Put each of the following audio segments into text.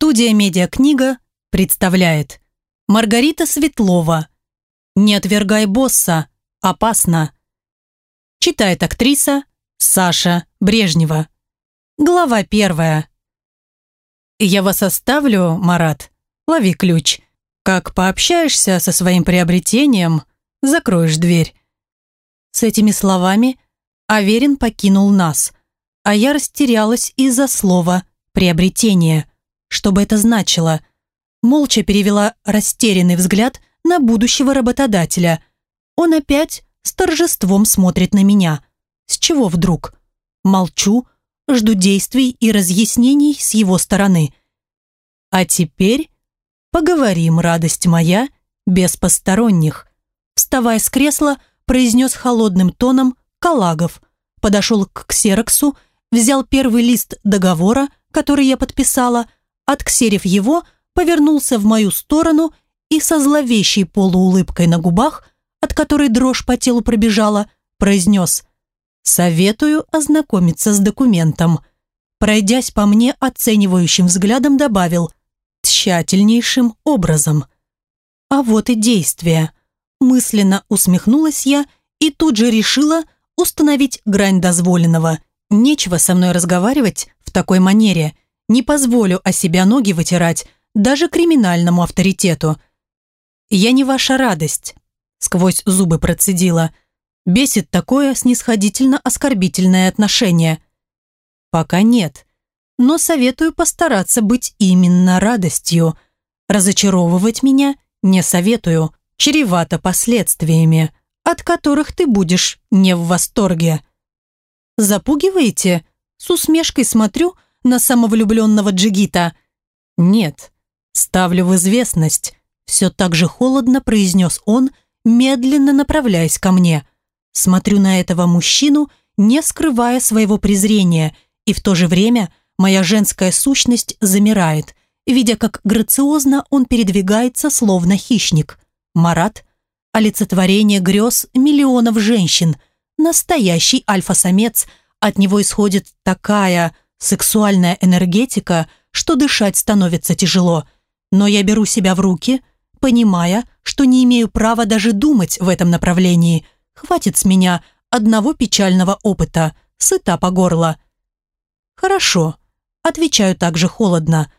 Студия «Медиакнига» представляет Маргарита Светлова «Не отвергай босса. Опасно». Читает актриса Саша Брежнева. Глава первая. «Я вас оставлю, Марат. Лови ключ. Как пообщаешься со своим приобретением, закроешь дверь». С этими словами Аверин покинул нас, а я растерялась из-за слова «приобретение». Что бы это значило? Молча перевела растерянный взгляд на будущего работодателя. Он опять с торжеством смотрит на меня. С чего вдруг? Молчу, жду действий и разъяснений с его стороны. А теперь поговорим, радость моя, без посторонних. Вставая с кресла, произнес холодным тоном Калагов, подошел к ксероксу, взял первый лист договора, который я подписала, отксерив его, повернулся в мою сторону и со зловещей полуулыбкой на губах, от которой дрожь по телу пробежала, произнес «Советую ознакомиться с документом». Пройдясь по мне оценивающим взглядом, добавил «тщательнейшим образом». А вот и действие. Мысленно усмехнулась я и тут же решила установить грань дозволенного. Нечего со мной разговаривать в такой манере. Не позволю о себя ноги вытирать даже криминальному авторитету. «Я не ваша радость», — сквозь зубы процедила. «Бесит такое снисходительно-оскорбительное отношение». «Пока нет, но советую постараться быть именно радостью. Разочаровывать меня не советую чревато последствиями, от которых ты будешь не в восторге. Запугиваете? С усмешкой смотрю на самовлюбленного джигита. Нет, ставлю в известность. Все так же холодно произнес он, медленно направляясь ко мне. Смотрю на этого мужчину, не скрывая своего презрения, и в то же время моя женская сущность замирает, видя, как грациозно он передвигается, словно хищник. Марат – олицетворение грез миллионов женщин, настоящий альфа-самец, от него исходит такая сексуальная энергетика, что дышать становится тяжело. Но я беру себя в руки, понимая, что не имею права даже думать в этом направлении. Хватит с меня одного печального опыта, сыта по горло. «Хорошо», – отвечаю также холодно.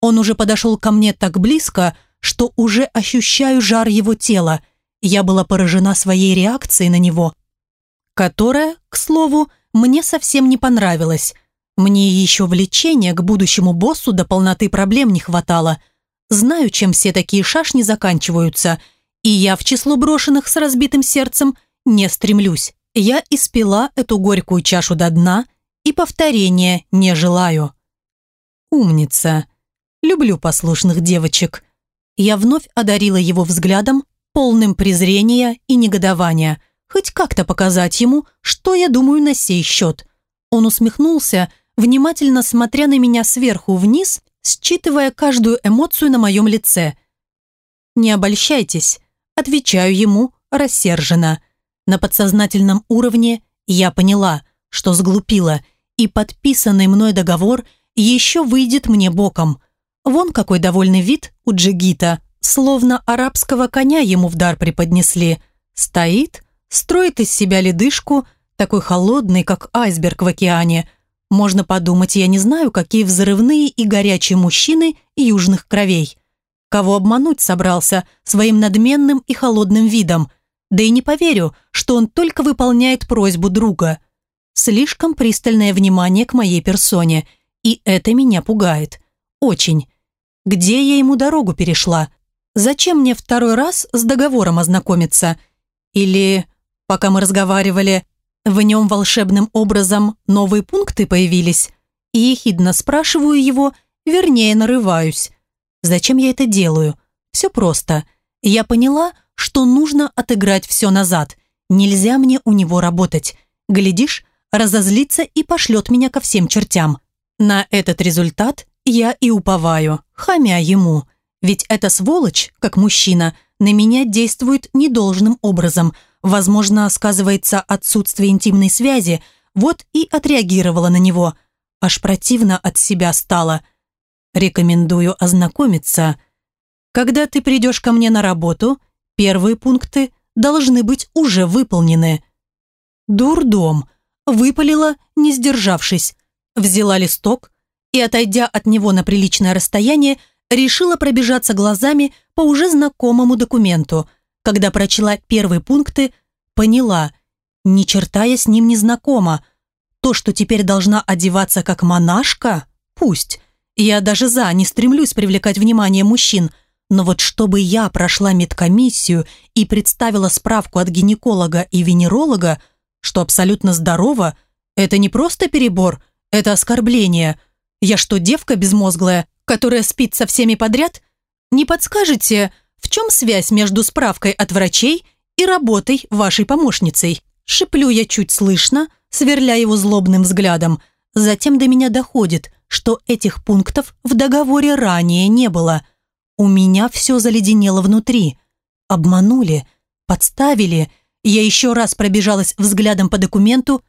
Он уже подошел ко мне так близко, что уже ощущаю жар его тела. Я была поражена своей реакцией на него, которая, к слову, мне совсем не понравилась. Мне еще влечения к будущему боссу до полноты проблем не хватало. Знаю, чем все такие шашни заканчиваются, и я в число брошенных с разбитым сердцем не стремлюсь. Я испила эту горькую чашу до дна и повторения не желаю. Умница. Люблю послушных девочек. Я вновь одарила его взглядом, полным презрения и негодования, хоть как-то показать ему, что я думаю на сей счет. Он усмехнулся, внимательно смотря на меня сверху вниз, считывая каждую эмоцию на моем лице. «Не обольщайтесь», – отвечаю ему рассерженно. На подсознательном уровне я поняла, что сглупила, и подписанный мной договор еще выйдет мне боком – Вон какой довольный вид у джигита, словно арабского коня ему в дар преподнесли. Стоит, строит из себя ледышку, такой холодный, как айсберг в океане. Можно подумать, я не знаю, какие взрывные и горячие мужчины южных кровей. Кого обмануть собрался своим надменным и холодным видом. Да и не поверю, что он только выполняет просьбу друга. Слишком пристальное внимание к моей персоне, и это меня пугает. Очень. Где я ему дорогу перешла? Зачем мне второй раз с договором ознакомиться? Или, пока мы разговаривали, в нем волшебным образом новые пункты появились? И ехидно спрашиваю его, вернее нарываюсь. Зачем я это делаю? Все просто. Я поняла, что нужно отыграть все назад. Нельзя мне у него работать. Глядишь, разозлится и пошлет меня ко всем чертям. На этот результат я и уповаю, хамя ему. Ведь эта сволочь, как мужчина, на меня действует недолжным образом. Возможно, сказывается отсутствие интимной связи, вот и отреагировала на него. Аж противно от себя стало. Рекомендую ознакомиться. Когда ты придешь ко мне на работу, первые пункты должны быть уже выполнены. Дурдом. Выпалила, не сдержавшись. Взяла листок и, отойдя от него на приличное расстояние, решила пробежаться глазами по уже знакомому документу. Когда прочла первые пункты, поняла, ни черта я с ним не знакома. То, что теперь должна одеваться как монашка, пусть. Я даже за, не стремлюсь привлекать внимание мужчин. Но вот чтобы я прошла медкомиссию и представила справку от гинеколога и венеролога, что абсолютно здорова, это не просто перебор, это оскорбление. Я что, девка безмозглая, которая спит со всеми подряд? Не подскажете, в чем связь между справкой от врачей и работой вашей помощницей? Шиплю я чуть слышно, сверля его злобным взглядом. Затем до меня доходит, что этих пунктов в договоре ранее не было. У меня все заледенело внутри. Обманули, подставили. Я еще раз пробежалась взглядом по документу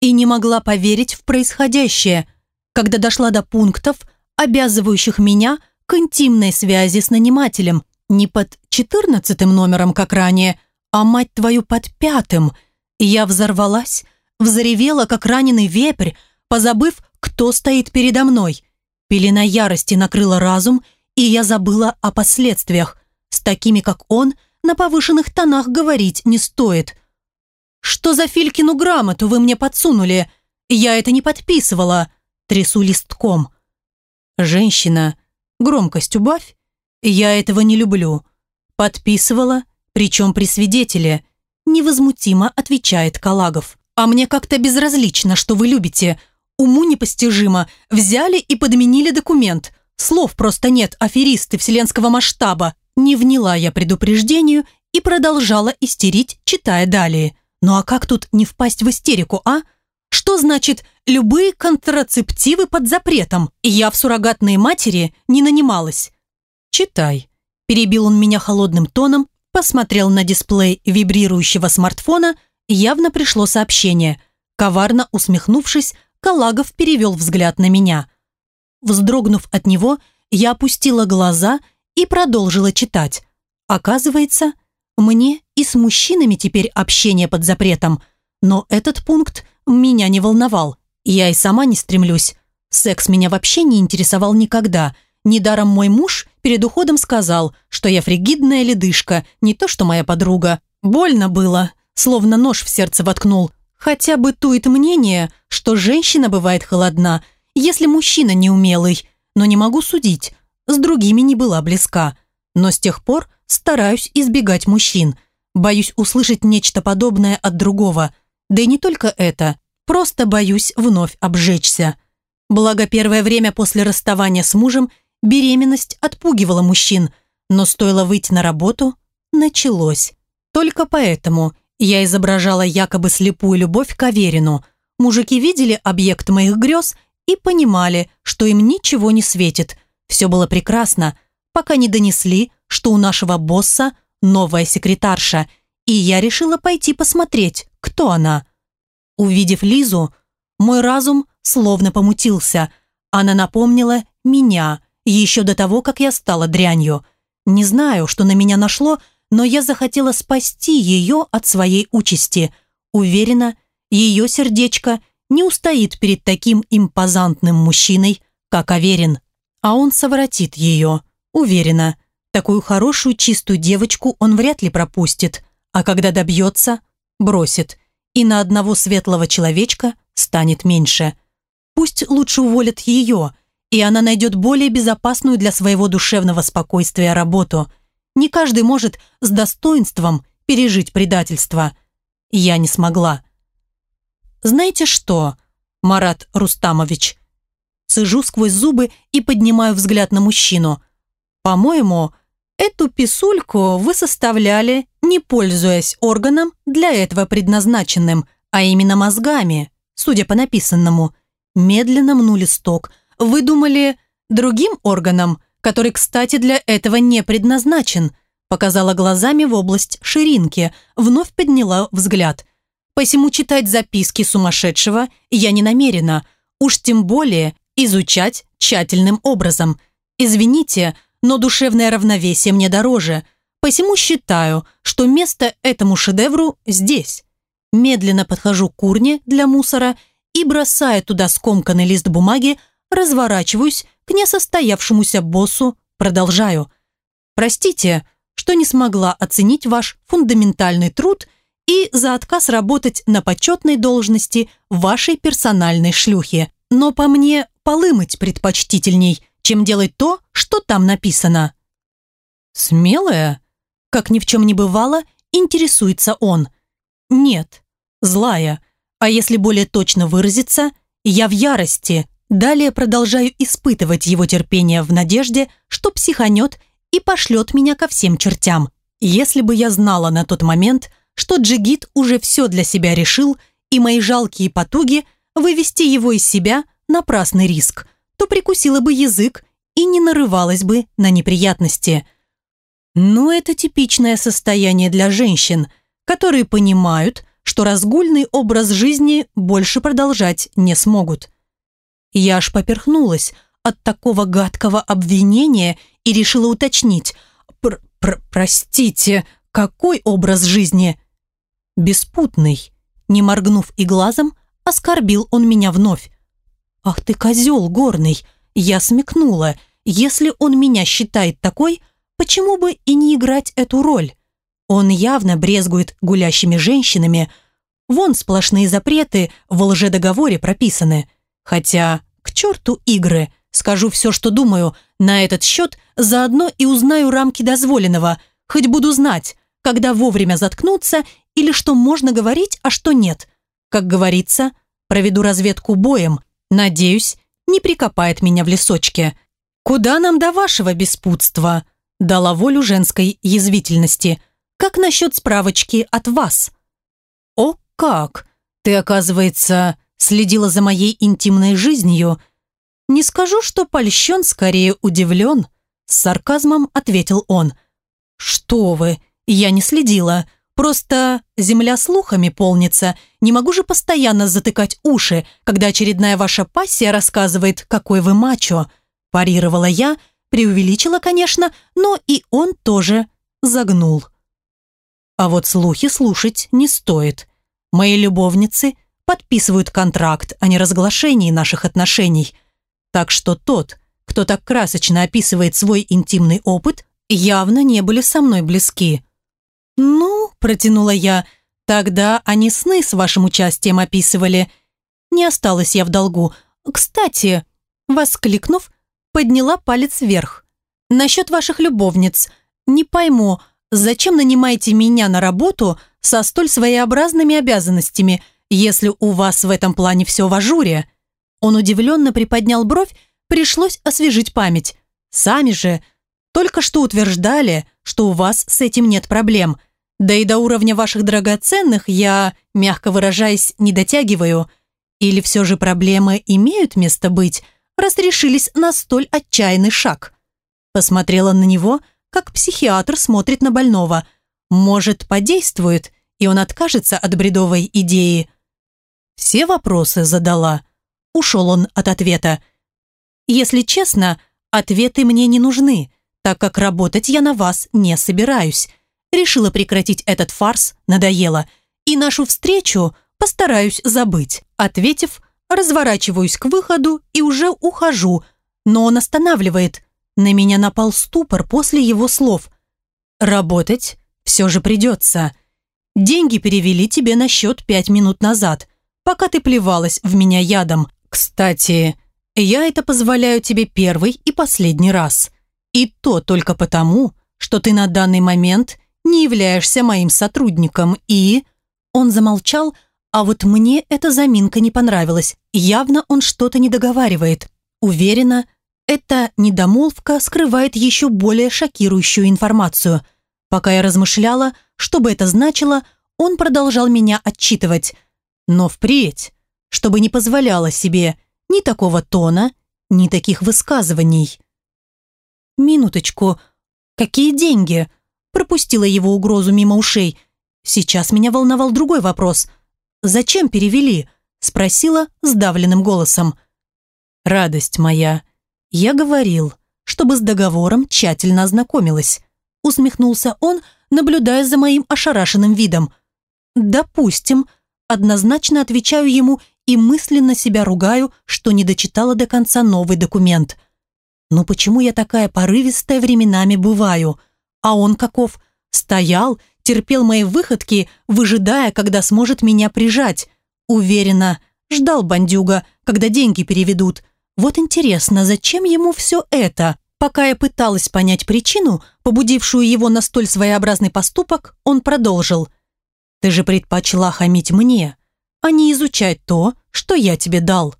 и не могла поверить в происходящее. Когда дошла до пунктов, обязывающих меня к интимной связи с нанимателем, не под четырнадцатым номером, как ранее, а, мать твою, под пятым. Я взорвалась, взревела, как раненый вепрь, позабыв, кто стоит передо мной. Пелена ярости накрыла разум, и я забыла о последствиях. С такими, как он, на повышенных тонах говорить не стоит. «Что за Филькину грамоту вы мне подсунули? Я это не подписывала!» Трясу листком. «Женщина, громкость убавь. Я этого не люблю. Подписывала, причем при свидетеле. Невозмутимо отвечает Калагов. А мне как-то безразлично, что вы любите. Уму непостижимо. Взяли и подменили документ. Слов просто нет, аферисты вселенского масштаба. Не вняла я предупреждению и продолжала истерить, читая далее. Ну а как тут не впасть в истерику, а? Что значит «любые контрацептивы под запретом»? Я в суррогатные матери не нанималась. «Читай», – перебил он меня холодным тоном, посмотрел на дисплей вибрирующего смартфона, явно пришло сообщение. Коварно усмехнувшись, Калагов перевел взгляд на меня. Вздрогнув от него, я опустила глаза и продолжила читать. Оказывается, мне и с мужчинами теперь общение под запретом, но этот пункт меня не волновал. Я и сама не стремлюсь. Секс меня вообще не интересовал никогда – Недаром мой муж перед уходом сказал, что я фригидная ледышка, не то что моя подруга. Больно было, словно нож в сердце воткнул. Хотя бытует мнение, что женщина бывает холодна, если мужчина неумелый, но не могу судить, с другими не была близка. Но с тех пор стараюсь избегать мужчин. Боюсь услышать нечто подобное от другого. Да и не только это, просто боюсь вновь обжечься. Благо первое время после расставания с мужем Беременность отпугивала мужчин, но стоило выйти на работу, началось. Только поэтому я изображала якобы слепую любовь к Аверину. Мужики видели объект моих грез и понимали, что им ничего не светит. Все было прекрасно, пока не донесли, что у нашего босса новая секретарша, и я решила пойти посмотреть, кто она. Увидев Лизу, мой разум словно помутился. Она напомнила меня – еще до того, как я стала дрянью. Не знаю, что на меня нашло, но я захотела спасти ее от своей участи. Уверена, ее сердечко не устоит перед таким импозантным мужчиной, как Аверин. А он совратит ее, уверена. Такую хорошую чистую девочку он вряд ли пропустит, а когда добьется, бросит. И на одного светлого человечка станет меньше. Пусть лучше уволят ее, и она найдет более безопасную для своего душевного спокойствия работу. Не каждый может с достоинством пережить предательство. Я не смогла. «Знаете что, Марат Рустамович?» Сижу сквозь зубы и поднимаю взгляд на мужчину. «По-моему, эту писульку вы составляли, не пользуясь органом для этого предназначенным, а именно мозгами, судя по написанному. Медленно мну листок – вы думали другим органом, который, кстати, для этого не предназначен?» Показала глазами в область ширинки, вновь подняла взгляд. «Посему читать записки сумасшедшего я не намерена. Уж тем более изучать тщательным образом. Извините, но душевное равновесие мне дороже, посему считаю, что место этому шедевру здесь. Медленно подхожу к урне для мусора и, бросая туда скомканный лист бумаги, разворачиваюсь к несостоявшемуся боссу, продолжаю. «Простите, что не смогла оценить ваш фундаментальный труд и за отказ работать на почетной должности вашей персональной шлюхи. Но по мне полы мыть предпочтительней, чем делать то, что там написано». «Смелая?» Как ни в чем не бывало, интересуется он. «Нет, злая. А если более точно выразиться, я в ярости. Далее продолжаю испытывать его терпение в надежде, что психанет и пошлет меня ко всем чертям. Если бы я знала на тот момент, что Джигит уже все для себя решил, и мои жалкие потуги вывести его из себя – напрасный риск, то прикусила бы язык и не нарывалась бы на неприятности. Но это типичное состояние для женщин, которые понимают, что разгульный образ жизни больше продолжать не смогут. Я аж поперхнулась от такого гадкого обвинения и решила уточнить. Пр -пр «Простите, какой образ жизни?» «Беспутный». Не моргнув и глазом, оскорбил он меня вновь. «Ах ты козел горный!» Я смекнула. Если он меня считает такой, почему бы и не играть эту роль? Он явно брезгует гулящими женщинами. Вон сплошные запреты в лжедоговоре прописаны. Хотя, к черту игры, скажу все, что думаю, на этот счет заодно и узнаю рамки дозволенного, хоть буду знать, когда вовремя заткнуться или что можно говорить, а что нет. Как говорится, проведу разведку боем, надеюсь, не прикопает меня в лесочке. Куда нам до вашего беспутства? Дала волю женской язвительности – как насчет справочки от вас? О, как! Ты, оказывается, следила за моей интимной жизнью. Не скажу, что польщен, скорее удивлен. С сарказмом ответил он. Что вы, я не следила. Просто земля слухами полнится. Не могу же постоянно затыкать уши, когда очередная ваша пассия рассказывает, какой вы мачо. Парировала я, преувеличила, конечно, но и он тоже загнул. А вот слухи слушать не стоит. Мои любовницы подписывают контракт о неразглашении наших отношений. Так что тот, кто так красочно описывает свой интимный опыт, явно не были со мной близки. «Ну», – протянула я, – «тогда они сны с вашим участием описывали». Не осталась я в долгу. «Кстати», – воскликнув, подняла палец вверх. «Насчет ваших любовниц. Не пойму, Зачем нанимаете меня на работу со столь своеобразными обязанностями, если у вас в этом плане все в ажуре?» Он удивленно приподнял бровь, пришлось освежить память. «Сами же только что утверждали, что у вас с этим нет проблем. Да и до уровня ваших драгоценных я, мягко выражаясь, не дотягиваю. Или все же проблемы имеют место быть, раз решились на столь отчаянный шаг?» Посмотрела на него – как психиатр смотрит на больного. Может, подействует, и он откажется от бредовой идеи. Все вопросы задала. Ушел он от ответа. Если честно, ответы мне не нужны, так как работать я на вас не собираюсь. Решила прекратить этот фарс, надоело. И нашу встречу постараюсь забыть. Ответив, разворачиваюсь к выходу и уже ухожу, но он останавливает – на меня напал ступор после его слов. «Работать все же придется. Деньги перевели тебе на счет пять минут назад, пока ты плевалась в меня ядом. Кстати, я это позволяю тебе первый и последний раз. И то только потому, что ты на данный момент не являешься моим сотрудником и...» Он замолчал, а вот мне эта заминка не понравилась. Явно он что-то не договаривает. Уверена, эта недомолвка скрывает еще более шокирующую информацию. Пока я размышляла, что бы это значило, он продолжал меня отчитывать. Но впредь, чтобы не позволяла себе ни такого тона, ни таких высказываний. «Минуточку, какие деньги?» Пропустила его угрозу мимо ушей. Сейчас меня волновал другой вопрос. «Зачем перевели?» Спросила сдавленным голосом. «Радость моя, я говорил, чтобы с договором тщательно ознакомилась», усмехнулся он, наблюдая за моим ошарашенным видом. «Допустим», однозначно отвечаю ему и мысленно себя ругаю, что не дочитала до конца новый документ. Но почему я такая порывистая временами бываю? А он каков? Стоял, терпел мои выходки, выжидая, когда сможет меня прижать. Уверена, ждал бандюга, когда деньги переведут. Вот интересно, зачем ему все это? Пока я пыталась понять причину, побудившую его на столь своеобразный поступок, он продолжил. «Ты же предпочла хамить мне, а не изучать то, что я тебе дал».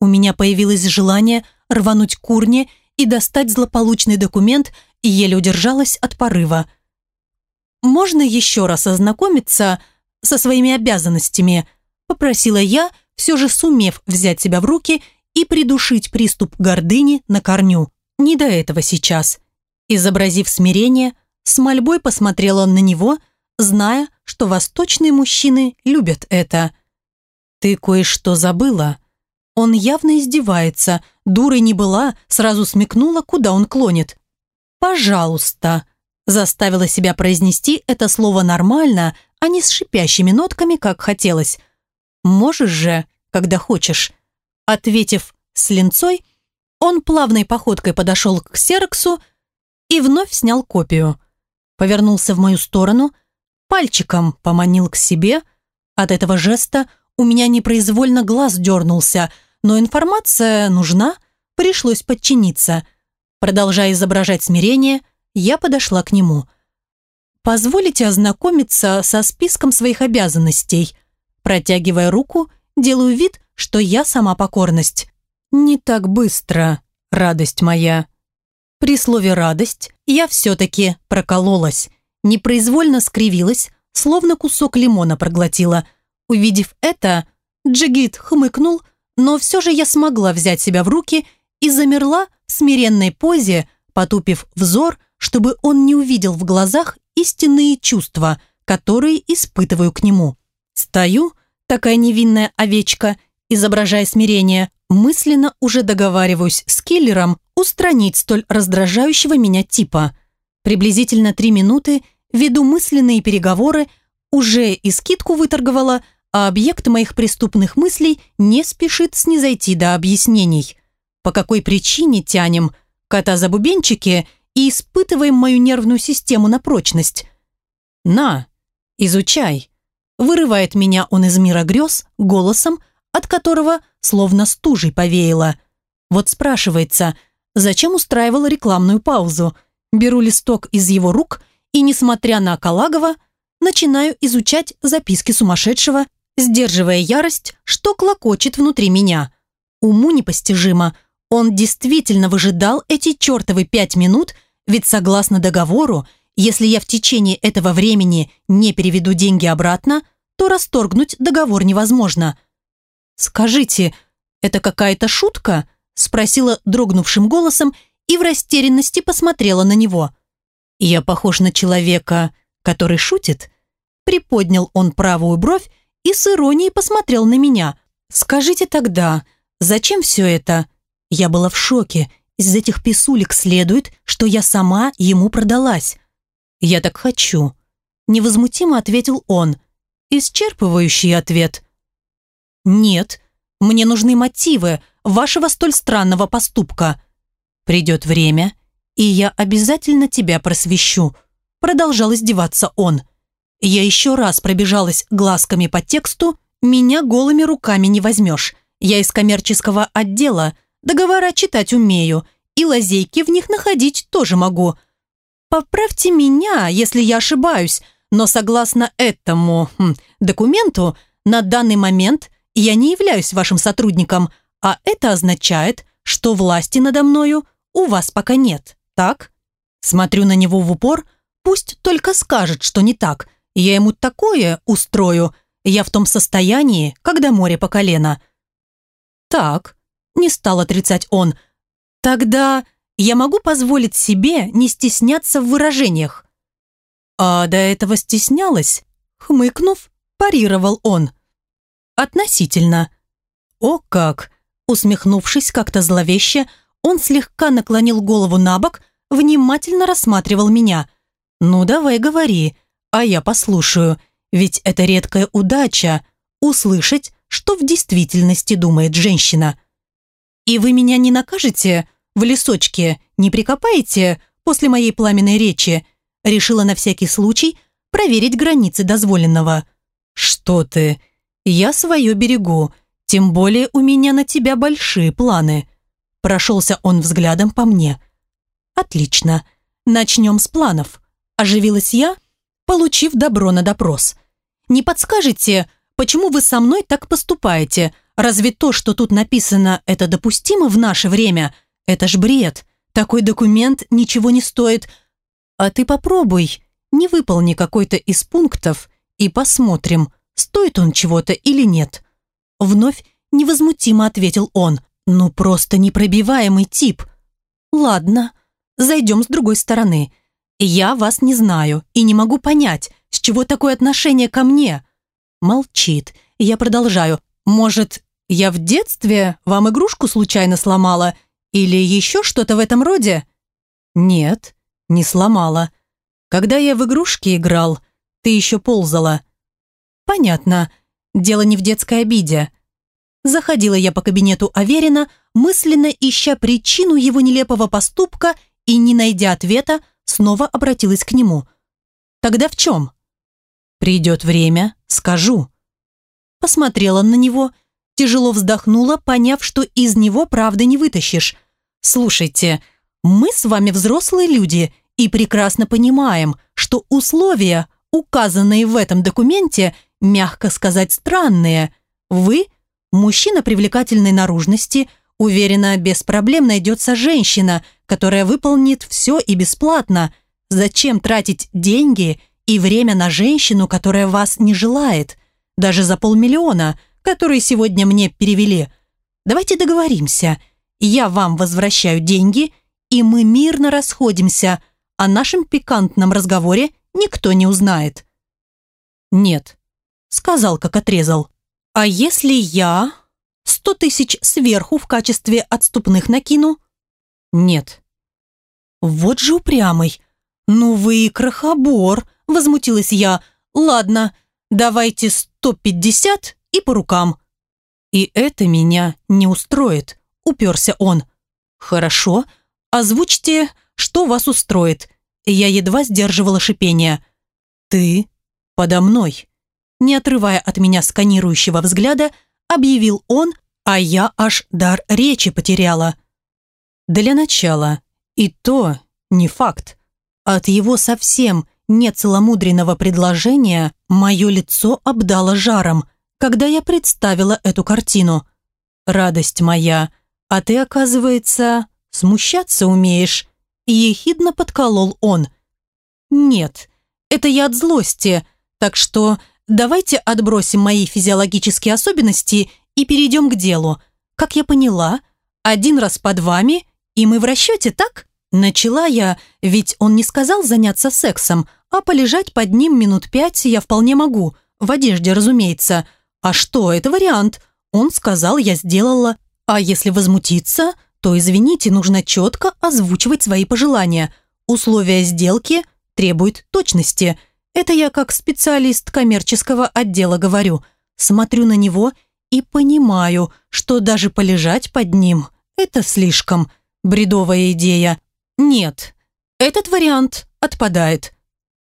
У меня появилось желание рвануть к урне и достать злополучный документ, и еле удержалась от порыва. «Можно еще раз ознакомиться со своими обязанностями?» попросила я, все же сумев взять себя в руки и придушить приступ гордыни на корню. Не до этого сейчас. Изобразив смирение, с мольбой посмотрел он на него, зная, что восточные мужчины любят это. «Ты кое-что забыла?» Он явно издевается, дурой не была, сразу смекнула, куда он клонит. «Пожалуйста», заставила себя произнести это слово нормально, а не с шипящими нотками, как хотелось. «Можешь же, когда хочешь». Ответив с линцой, он плавной походкой подошел к Серксу и вновь снял копию. Повернулся в мою сторону, пальчиком поманил к себе. От этого жеста у меня непроизвольно глаз дернулся, но информация нужна, пришлось подчиниться. Продолжая изображать смирение, я подошла к нему. «Позволите ознакомиться со списком своих обязанностей?» Протягивая руку, делаю вид, что я сама покорность. «Не так быстро, радость моя». При слове «радость» я все-таки прокололась, непроизвольно скривилась, словно кусок лимона проглотила. Увидев это, Джигит хмыкнул, но все же я смогла взять себя в руки и замерла в смиренной позе, потупив взор, чтобы он не увидел в глазах истинные чувства, которые испытываю к нему. Стою, такая невинная овечка, изображая смирение, мысленно уже договариваюсь с киллером устранить столь раздражающего меня типа. Приблизительно три минуты веду мысленные переговоры, уже и скидку выторговала, а объект моих преступных мыслей не спешит снизойти до объяснений. По какой причине тянем кота за бубенчики и испытываем мою нервную систему на прочность? «На, изучай», Вырывает меня он из мира грез голосом, от которого словно стужей повеяло. Вот спрашивается, зачем устраивал рекламную паузу? Беру листок из его рук и, несмотря на Калагова, начинаю изучать записки сумасшедшего, сдерживая ярость, что клокочет внутри меня. Уму непостижимо. Он действительно выжидал эти чертовы пять минут, ведь согласно договору, если я в течение этого времени не переведу деньги обратно, то расторгнуть договор невозможно. «Скажите, это какая-то шутка?» спросила дрогнувшим голосом и в растерянности посмотрела на него. «Я похож на человека, который шутит?» Приподнял он правую бровь и с иронией посмотрел на меня. «Скажите тогда, зачем все это?» Я была в шоке. Из этих писулек следует, что я сама ему продалась. «Я так хочу», – невозмутимо ответил он – исчерпывающий ответ. «Нет, мне нужны мотивы вашего столь странного поступка. Придет время, и я обязательно тебя просвещу», продолжал издеваться он. Я еще раз пробежалась глазками по тексту, меня голыми руками не возьмешь. Я из коммерческого отдела, договора читать умею, и лазейки в них находить тоже могу. Поправьте меня, если я ошибаюсь, но согласно этому хм, документу, на данный момент я не являюсь вашим сотрудником, а это означает, что власти надо мною у вас пока нет, так? Смотрю на него в упор, пусть только скажет, что не так. Я ему такое устрою. Я в том состоянии, когда море по колено. Так, не стал отрицать он. Тогда я могу позволить себе не стесняться в выражениях. А до этого стеснялась? Хмыкнув, парировал он. Относительно. О как! Усмехнувшись как-то зловеще, он слегка наклонил голову на бок, внимательно рассматривал меня. «Ну, давай говори, а я послушаю, ведь это редкая удача – услышать, что в действительности думает женщина. И вы меня не накажете в лесочке, не прикопаете после моей пламенной речи?» Решила на всякий случай проверить границы дозволенного. «Что ты? Я свое берегу, тем более у меня на тебя большие планы». Прошелся он взглядом по мне. «Отлично. Начнем с планов». Оживилась я, получив добро на допрос. «Не подскажете, почему вы со мной так поступаете? Разве то, что тут написано, это допустимо в наше время? Это ж бред. Такой документ ничего не стоит. А ты попробуй, не выполни какой-то из пунктов и посмотрим, стоит он чего-то или нет». Вновь невозмутимо ответил он. «Ну, просто непробиваемый тип». «Ладно, зайдем с другой стороны. Я вас не знаю и не могу понять, с чего такое отношение ко мне». Молчит. Я продолжаю. «Может, я в детстве вам игрушку случайно сломала? Или еще что-то в этом роде?» «Нет, не сломала. Когда я в игрушки играл, ты еще ползала». «Понятно. Дело не в детской обиде. Заходила я по кабинету Аверина, мысленно ища причину его нелепого поступка и, не найдя ответа, снова обратилась к нему. «Тогда в чем?» «Придет время, скажу». Посмотрела на него, тяжело вздохнула, поняв, что из него правды не вытащишь. «Слушайте, мы с вами взрослые люди и прекрасно понимаем, что условия, указанные в этом документе, мягко сказать, странные. Вы – мужчина привлекательной наружности, уверена, без проблем найдется женщина, которая выполнит все и бесплатно. Зачем тратить деньги и время на женщину, которая вас не желает? Даже за полмиллиона, которые сегодня мне перевели. Давайте договоримся. Я вам возвращаю деньги, и мы мирно расходимся. О нашем пикантном разговоре никто не узнает. Нет, сказал, как отрезал. «А если я сто тысяч сверху в качестве отступных накину?» «Нет». «Вот же упрямый. Ну вы и крохобор», — возмутилась я. «Ладно, давайте сто пятьдесят и по рукам». «И это меня не устроит», — уперся он. «Хорошо, озвучьте, что вас устроит». Я едва сдерживала шипение. «Ты подо мной» не отрывая от меня сканирующего взгляда, объявил он, а я аж дар речи потеряла. Для начала, и то не факт. От его совсем нецеломудренного предложения мое лицо обдало жаром, когда я представила эту картину. «Радость моя, а ты, оказывается, смущаться умеешь», ехидно подколол он. «Нет, это я от злости, так что давайте отбросим мои физиологические особенности и перейдем к делу. Как я поняла, один раз под вами, и мы в расчете, так? Начала я, ведь он не сказал заняться сексом, а полежать под ним минут пять я вполне могу, в одежде, разумеется. А что, это вариант. Он сказал, я сделала. А если возмутиться, то, извините, нужно четко озвучивать свои пожелания. Условия сделки требуют точности – это я как специалист коммерческого отдела говорю. Смотрю на него и понимаю, что даже полежать под ним – это слишком бредовая идея. Нет, этот вариант отпадает.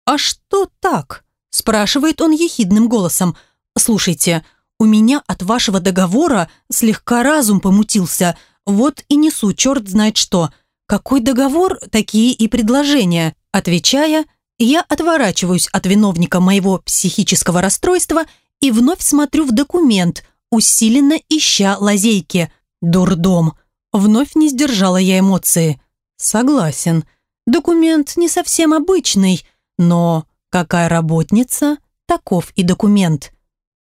«А что так?» – спрашивает он ехидным голосом. «Слушайте, у меня от вашего договора слегка разум помутился, вот и несу черт знает что. Какой договор, такие и предложения?» Отвечая, я отворачиваюсь от виновника моего психического расстройства и вновь смотрю в документ, усиленно ища лазейки. Дурдом. Вновь не сдержала я эмоции. Согласен. Документ не совсем обычный, но какая работница, таков и документ.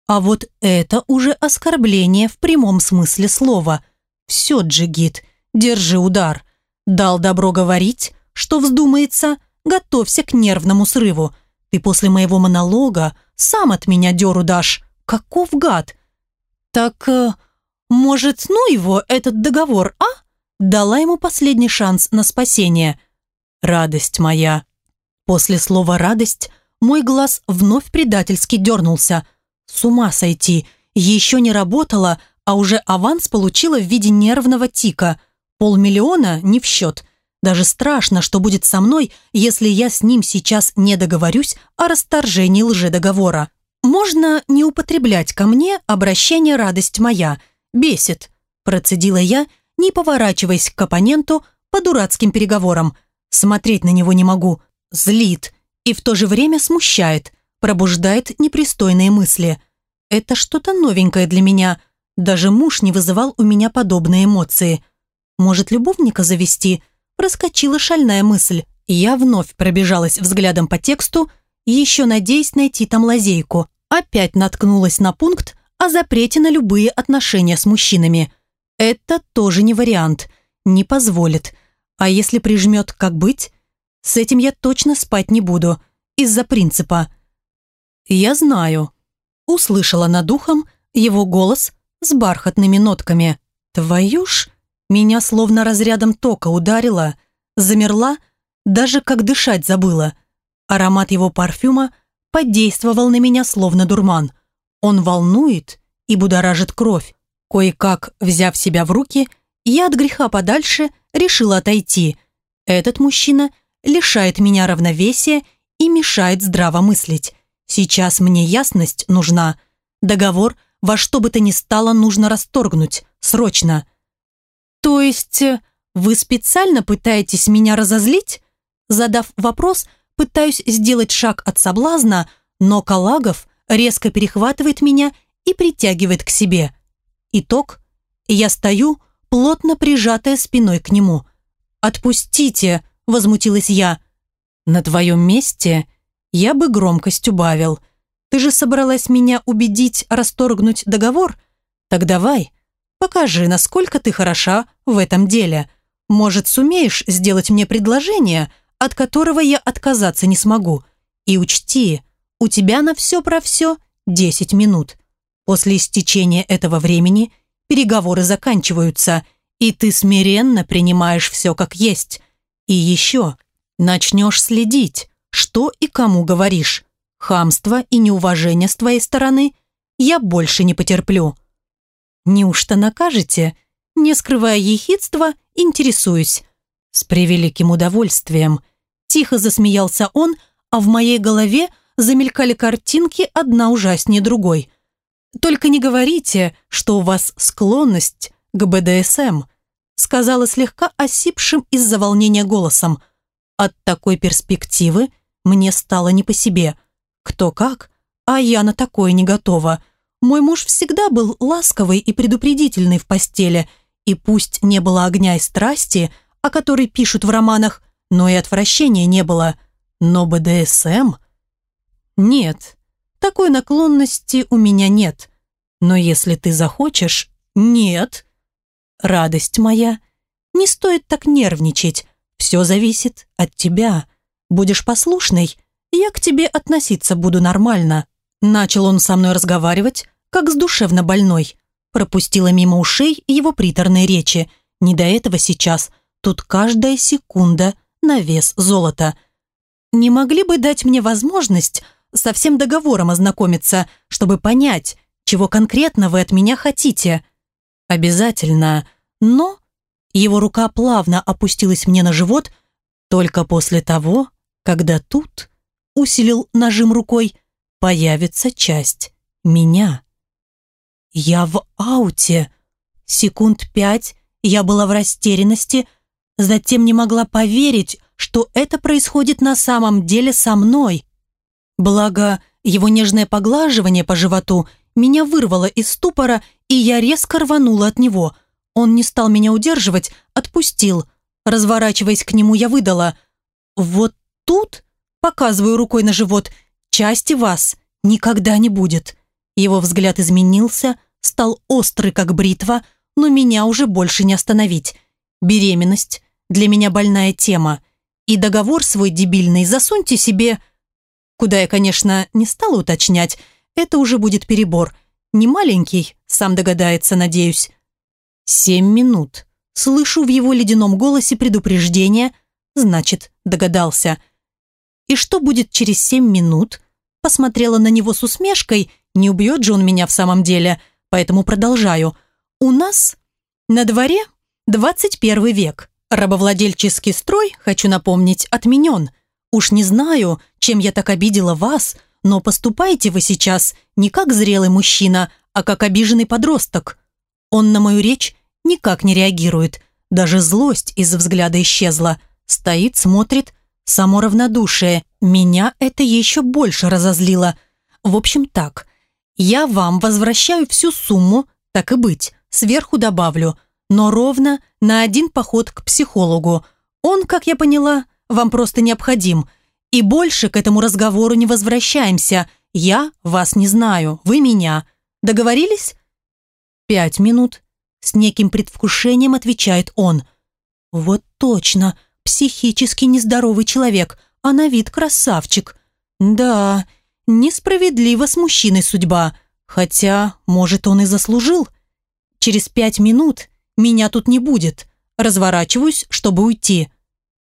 А вот это уже оскорбление в прямом смысле слова. Все, Джигит, держи удар. Дал добро говорить, что вздумается – готовься к нервному срыву. Ты после моего монолога сам от меня деру дашь. Каков гад? Так, э, Может, ну его, этот договор, а? Дала ему последний шанс на спасение. Радость моя. После слова «радость» мой глаз вновь предательски дернулся. С ума сойти. Еще не работала, а уже аванс получила в виде нервного тика. Полмиллиона не в счет. Даже страшно, что будет со мной, если я с ним сейчас не договорюсь о расторжении лжедоговора. Можно не употреблять ко мне обращение «радость моя». Бесит, процедила я, не поворачиваясь к оппоненту по дурацким переговорам. Смотреть на него не могу. Злит и в то же время смущает, пробуждает непристойные мысли. Это что-то новенькое для меня. Даже муж не вызывал у меня подобные эмоции. Может, любовника завести – проскочила шальная мысль. Я вновь пробежалась взглядом по тексту, еще надеясь найти там лазейку. Опять наткнулась на пункт о запрете на любые отношения с мужчинами. Это тоже не вариант. Не позволит. А если прижмет, как быть? С этим я точно спать не буду. Из-за принципа. «Я знаю». Услышала над ухом его голос с бархатными нотками. «Твою ж...» Меня словно разрядом тока ударило, замерла, даже как дышать забыла. Аромат его парфюма подействовал на меня словно дурман. Он волнует и будоражит кровь. Кое-как, взяв себя в руки, я от греха подальше решила отойти. Этот мужчина лишает меня равновесия и мешает здраво мыслить. Сейчас мне ясность нужна. Договор во что бы то ни стало нужно расторгнуть. Срочно. «То есть э, вы специально пытаетесь меня разозлить?» Задав вопрос, пытаюсь сделать шаг от соблазна, но Калагов резко перехватывает меня и притягивает к себе. Итог. Я стою, плотно прижатая спиной к нему. «Отпустите!» – возмутилась я. «На твоем месте я бы громкость убавил. Ты же собралась меня убедить расторгнуть договор? Так давай, Покажи, насколько ты хороша в этом деле. Может, сумеешь сделать мне предложение, от которого я отказаться не смогу. И учти, у тебя на все про все 10 минут. После истечения этого времени переговоры заканчиваются, и ты смиренно принимаешь все как есть. И еще, начнешь следить, что и кому говоришь. Хамство и неуважение с твоей стороны я больше не потерплю. Неужто накажете? Не скрывая ехидства, интересуюсь. С превеликим удовольствием. Тихо засмеялся он, а в моей голове замелькали картинки одна ужаснее другой. «Только не говорите, что у вас склонность к БДСМ», сказала слегка осипшим из-за волнения голосом. От такой перспективы мне стало не по себе. Кто как, а я на такое не готова. Мой муж всегда был ласковый и предупредительный в постели, и пусть не было огня и страсти, о которой пишут в романах, но и отвращения не было. Но БДСМ? Нет, такой наклонности у меня нет. Но если ты захочешь, нет. Радость моя, не стоит так нервничать, все зависит от тебя. Будешь послушной, я к тебе относиться буду нормально. Начал он со мной разговаривать, как с душевно больной. Пропустила мимо ушей его приторные речи. Не до этого сейчас. Тут каждая секунда на вес золота. Не могли бы дать мне возможность со всем договором ознакомиться, чтобы понять, чего конкретно вы от меня хотите? Обязательно. Но его рука плавно опустилась мне на живот только после того, когда тут усилил нажим рукой, появится часть меня. Я в ауте. Секунд пять я была в растерянности, затем не могла поверить, что это происходит на самом деле со мной. Благо, его нежное поглаживание по животу меня вырвало из ступора, и я резко рванула от него. Он не стал меня удерживать, отпустил. Разворачиваясь к нему, я выдала. «Вот тут, показываю рукой на живот, части вас никогда не будет». Его взгляд изменился, стал острый, как бритва, но меня уже больше не остановить. Беременность для меня больная тема. И договор свой дебильный засуньте себе... Куда я, конечно, не стала уточнять, это уже будет перебор. Не маленький, сам догадается, надеюсь. Семь минут. Слышу в его ледяном голосе предупреждение, значит, догадался. И что будет через семь минут? Посмотрела на него с усмешкой, не убьет же он меня в самом деле, поэтому продолжаю. У нас на дворе 21 век. Рабовладельческий строй, хочу напомнить, отменен. Уж не знаю, чем я так обидела вас, но поступаете вы сейчас не как зрелый мужчина, а как обиженный подросток. Он на мою речь никак не реагирует. Даже злость из взгляда исчезла. Стоит, смотрит. Само равнодушие. Меня это еще больше разозлило. В общем так. Я вам возвращаю всю сумму, так и быть, сверху добавлю, но ровно на один поход к психологу. Он, как я поняла, вам просто необходим. И больше к этому разговору не возвращаемся. Я вас не знаю, вы меня. Договорились? Пять минут. С неким предвкушением отвечает он. Вот точно, психически нездоровый человек, а на вид красавчик. Да, несправедлива с мужчиной судьба. Хотя, может, он и заслужил. Через пять минут меня тут не будет. Разворачиваюсь, чтобы уйти.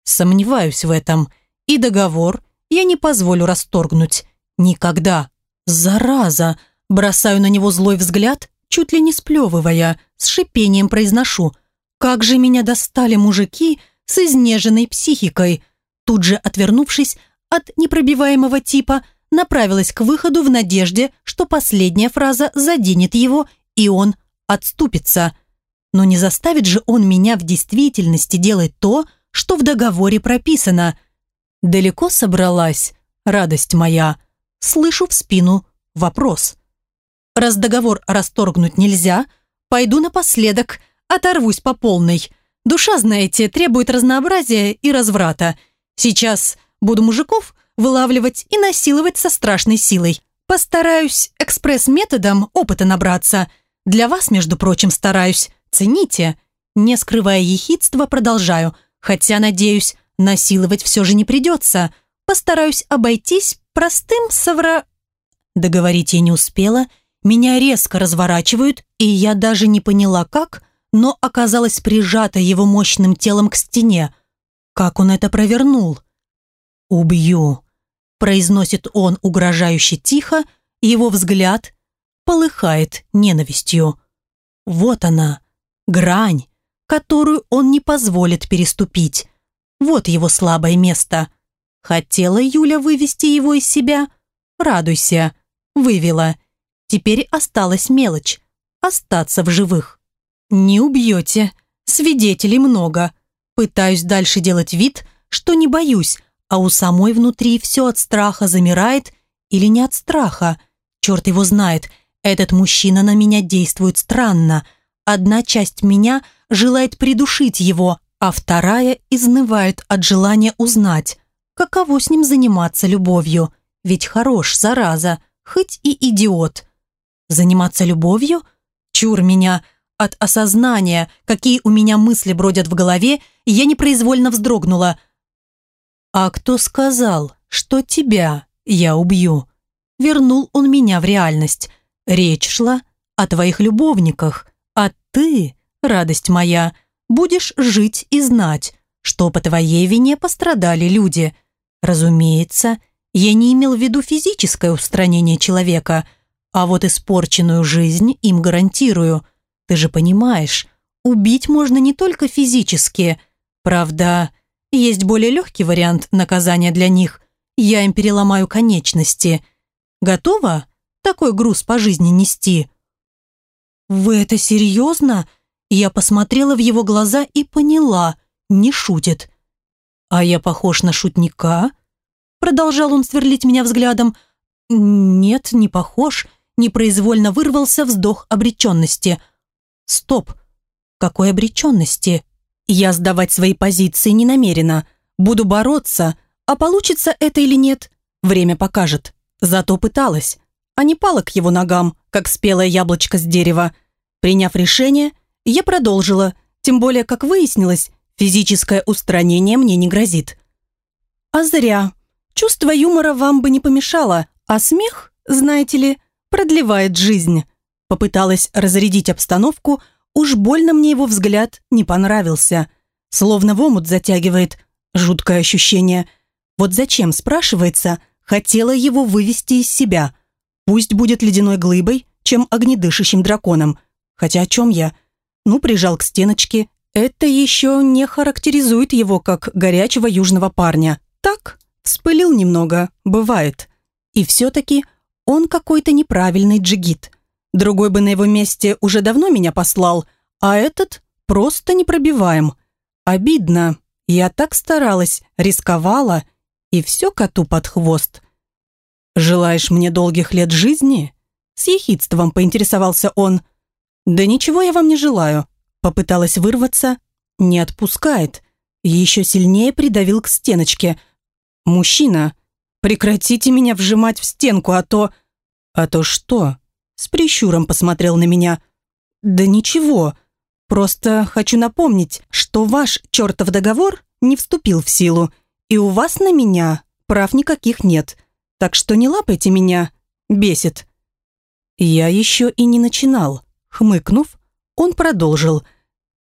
Сомневаюсь в этом. И договор я не позволю расторгнуть. Никогда. Зараза! Бросаю на него злой взгляд, чуть ли не сплевывая, с шипением произношу. Как же меня достали мужики с изнеженной психикой. Тут же отвернувшись от непробиваемого типа, направилась к выходу в надежде, что последняя фраза заденет его, и он отступится. Но не заставит же он меня в действительности делать то, что в договоре прописано. Далеко собралась, радость моя. Слышу в спину вопрос. Раз договор расторгнуть нельзя, пойду напоследок, оторвусь по полной. Душа, знаете, требует разнообразия и разврата. Сейчас буду мужиков вылавливать и насиловать со страшной силой. Постараюсь экспресс-методом опыта набраться. Для вас, между прочим, стараюсь. Цените. Не скрывая ехидства, продолжаю. Хотя, надеюсь, насиловать все же не придется. Постараюсь обойтись простым совра... Договорить я не успела. Меня резко разворачивают, и я даже не поняла, как, но оказалась прижата его мощным телом к стене. Как он это провернул? «Убью», – произносит он угрожающе тихо, его взгляд полыхает ненавистью. Вот она, грань, которую он не позволит переступить. Вот его слабое место. Хотела Юля вывести его из себя? Радуйся. Вывела. Теперь осталась мелочь. Остаться в живых. Не убьете. Свидетелей много. Пытаюсь дальше делать вид, что не боюсь, а у самой внутри все от страха замирает или не от страха. Черт его знает, этот мужчина на меня действует странно. Одна часть меня желает придушить его, а вторая изнывает от желания узнать, каково с ним заниматься любовью. Ведь хорош, зараза, хоть и идиот. Заниматься любовью? Чур меня! От осознания, какие у меня мысли бродят в голове, я непроизвольно вздрогнула – «А кто сказал, что тебя я убью?» Вернул он меня в реальность. Речь шла о твоих любовниках, а ты, радость моя, будешь жить и знать, что по твоей вине пострадали люди. Разумеется, я не имел в виду физическое устранение человека, а вот испорченную жизнь им гарантирую. Ты же понимаешь, убить можно не только физически. Правда, есть более легкий вариант наказания для них. Я им переломаю конечности. Готова такой груз по жизни нести?» «Вы это серьезно?» Я посмотрела в его глаза и поняла, не шутит. «А я похож на шутника?» Продолжал он сверлить меня взглядом. «Нет, не похож». Непроизвольно вырвался вздох обреченности. «Стоп! Какой обреченности?» Я сдавать свои позиции не намерена. Буду бороться, а получится это или нет, время покажет. Зато пыталась, а не пала к его ногам, как спелое яблочко с дерева. Приняв решение, я продолжила, тем более, как выяснилось, физическое устранение мне не грозит. А зря. Чувство юмора вам бы не помешало, а смех, знаете ли, продлевает жизнь. Попыталась разрядить обстановку, Уж больно мне его взгляд не понравился. Словно в омут затягивает. Жуткое ощущение. Вот зачем, спрашивается, хотела его вывести из себя. Пусть будет ледяной глыбой, чем огнедышащим драконом. Хотя о чем я? Ну, прижал к стеночке. Это еще не характеризует его как горячего южного парня. Так, вспылил немного, бывает. И все-таки он какой-то неправильный джигит. Другой бы на его месте уже давно меня послал, а этот просто непробиваем. Обидно. Я так старалась, рисковала, и все коту под хвост. «Желаешь мне долгих лет жизни?» С ехидством поинтересовался он. «Да ничего я вам не желаю». Попыталась вырваться. Не отпускает. Еще сильнее придавил к стеночке. «Мужчина, прекратите меня вжимать в стенку, а то...» «А то что?» С прищуром посмотрел на меня. «Да ничего. Просто хочу напомнить, что ваш чертов договор не вступил в силу, и у вас на меня прав никаких нет. Так что не лапайте меня. Бесит». Я еще и не начинал. Хмыкнув, он продолжил.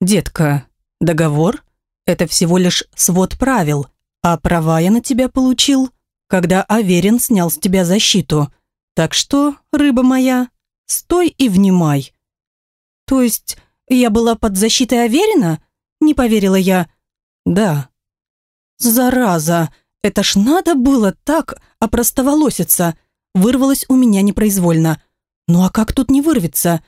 «Детка, договор – это всего лишь свод правил, а права я на тебя получил, когда Аверин снял с тебя защиту. Так что, рыба моя, стой и внимай». «То есть я была под защитой Аверина?» – не поверила я. «Да». «Зараза, это ж надо было так опростоволоситься!» Вырвалось у меня непроизвольно. «Ну а как тут не вырвется?»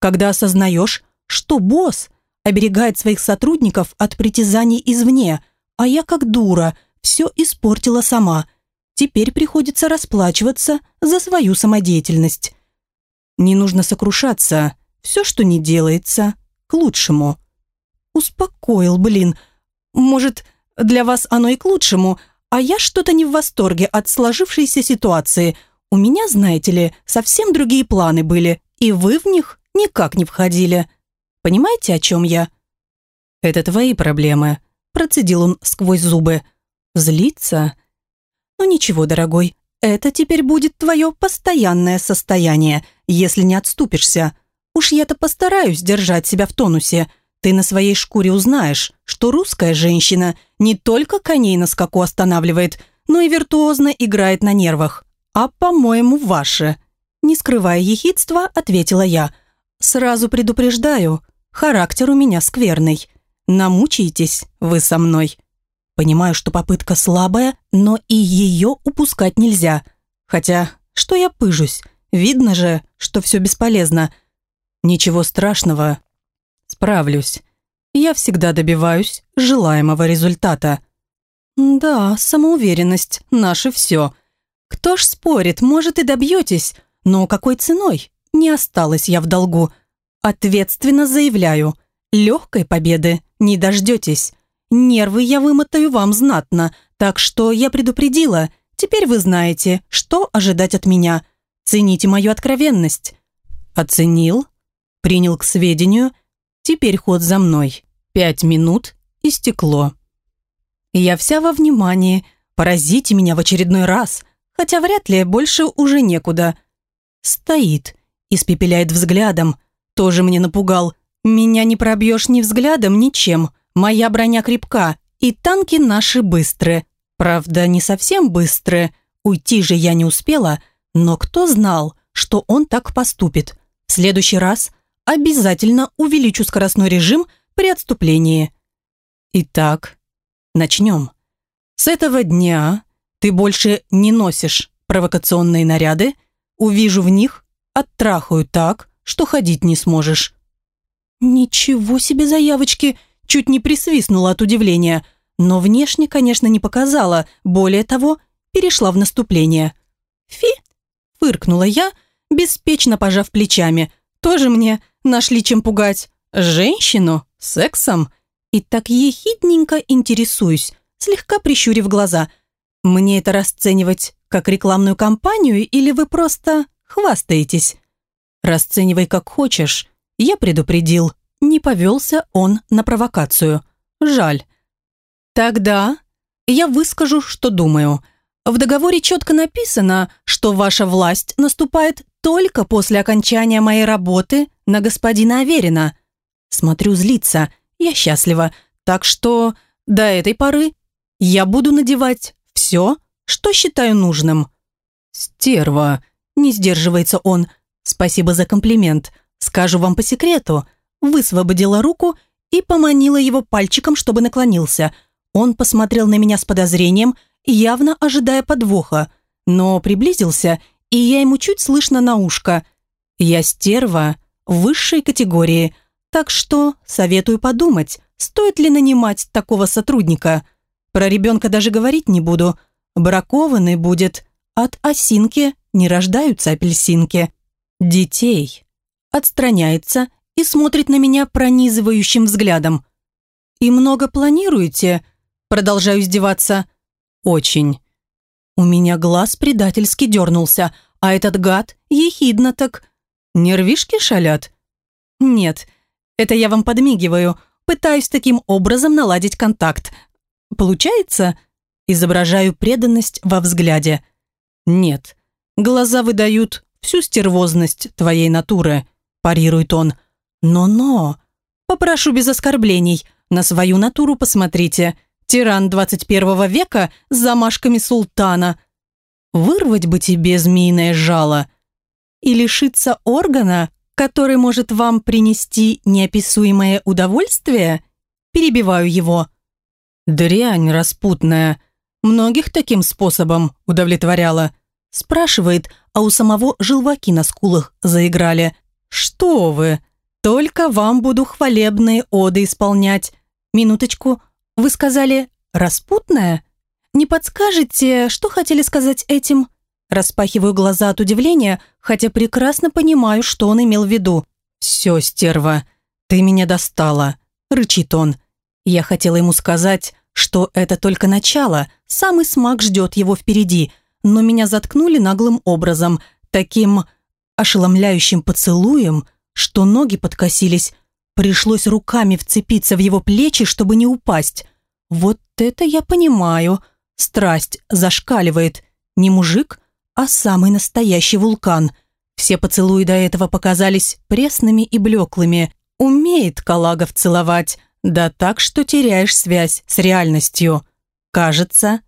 Когда осознаешь, что босс оберегает своих сотрудников от притязаний извне, а я как дура все испортила сама. Теперь приходится расплачиваться за свою самодеятельность. Не нужно сокрушаться. Все, что не делается, к лучшему. Успокоил, блин. Может, для вас оно и к лучшему, а я что-то не в восторге от сложившейся ситуации. У меня, знаете ли, совсем другие планы были, и вы в них никак не входили. Понимаете, о чем я?» «Это твои проблемы», – процедил он сквозь зубы. «Злиться?» «Ну ничего, дорогой, это теперь будет твое постоянное состояние, если не отступишься. Уж я-то постараюсь держать себя в тонусе. Ты на своей шкуре узнаешь, что русская женщина не только коней на скаку останавливает, но и виртуозно играет на нервах. А, по-моему, ваше». Не скрывая ехидства, ответила я – Сразу предупреждаю, характер у меня скверный. Намучаетесь вы со мной. Понимаю, что попытка слабая, но и ее упускать нельзя. Хотя, что я пыжусь? Видно же, что все бесполезно. Ничего страшного. Справлюсь. Я всегда добиваюсь желаемого результата. Да, самоуверенность – наше все. Кто ж спорит, может и добьетесь, но какой ценой? Не осталась я в долгу. Ответственно заявляю, легкой победы не дождетесь. Нервы я вымотаю вам знатно, так что я предупредила. Теперь вы знаете, что ожидать от меня. Цените мою откровенность. Оценил, принял к сведению. Теперь ход за мной. Пять минут и стекло. Я вся во внимании. Поразите меня в очередной раз, хотя вряд ли больше уже некуда. Стоит, испепеляет взглядом. Тоже мне напугал. Меня не пробьешь ни взглядом, ничем. Моя броня крепка, и танки наши быстрые. Правда, не совсем быстрые. Уйти же я не успела, но кто знал, что он так поступит. В следующий раз обязательно увеличу скоростной режим при отступлении. Итак, начнем. С этого дня ты больше не носишь провокационные наряды, увижу в них Оттрахаю так, что ходить не сможешь». «Ничего себе заявочки!» Чуть не присвистнула от удивления, но внешне, конечно, не показала, более того, перешла в наступление. «Фи!» – фыркнула я, беспечно пожав плечами. «Тоже мне нашли чем пугать. Женщину? Сексом?» И так ехидненько интересуюсь, слегка прищурив глаза. «Мне это расценивать как рекламную кампанию или вы просто хвастаетесь. Расценивай как хочешь. Я предупредил. Не повелся он на провокацию. Жаль. Тогда я выскажу, что думаю. В договоре четко написано, что ваша власть наступает только после окончания моей работы на господина Аверина. Смотрю, злиться. Я счастлива. Так что до этой поры я буду надевать все, что считаю нужным. «Стерва!» – не сдерживается он. «Спасибо за комплимент. Скажу вам по секрету». Высвободила руку и поманила его пальчиком, чтобы наклонился. Он посмотрел на меня с подозрением, явно ожидая подвоха, но приблизился, и я ему чуть слышно на ушко. «Я стерва высшей категории, так что советую подумать, стоит ли нанимать такого сотрудника. Про ребенка даже говорить не буду. Бракованный будет. От осинки не рождаются апельсинки. Детей. Отстраняется и смотрит на меня пронизывающим взглядом. «И много планируете?» Продолжаю издеваться. «Очень». У меня глаз предательски дернулся, а этот гад ехидно так. Нервишки шалят? Нет, это я вам подмигиваю, пытаюсь таким образом наладить контакт. Получается? Изображаю преданность во взгляде. Нет, глаза выдают всю стервозность твоей натуры, парирует он. Но-но, попрошу без оскорблений, на свою натуру посмотрите. Тиран 21 века с замашками султана. Вырвать бы тебе змеиное жало и лишиться органа, который может вам принести неописуемое удовольствие? Перебиваю его. Дрянь распутная. Многих таким способом удовлетворяла. Спрашивает, а у самого желваки на скулах заиграли. Что вы? Только вам буду хвалебные оды исполнять. Минуточку, вы сказали «распутная»? Не подскажете, что хотели сказать этим? Распахиваю глаза от удивления, хотя прекрасно понимаю, что он имел в виду. «Все, стерва, ты меня достала», — рычит он. Я хотела ему сказать, что это только начало, самый смак ждет его впереди, но меня заткнули наглым образом, таким ошеломляющим поцелуем, что ноги подкосились. Пришлось руками вцепиться в его плечи, чтобы не упасть. Вот это я понимаю. Страсть зашкаливает. Не мужик, а самый настоящий вулкан. Все поцелуи до этого показались пресными и блеклыми. Умеет Калагов целовать, да так, что теряешь связь с реальностью. Кажется,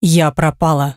я пропала.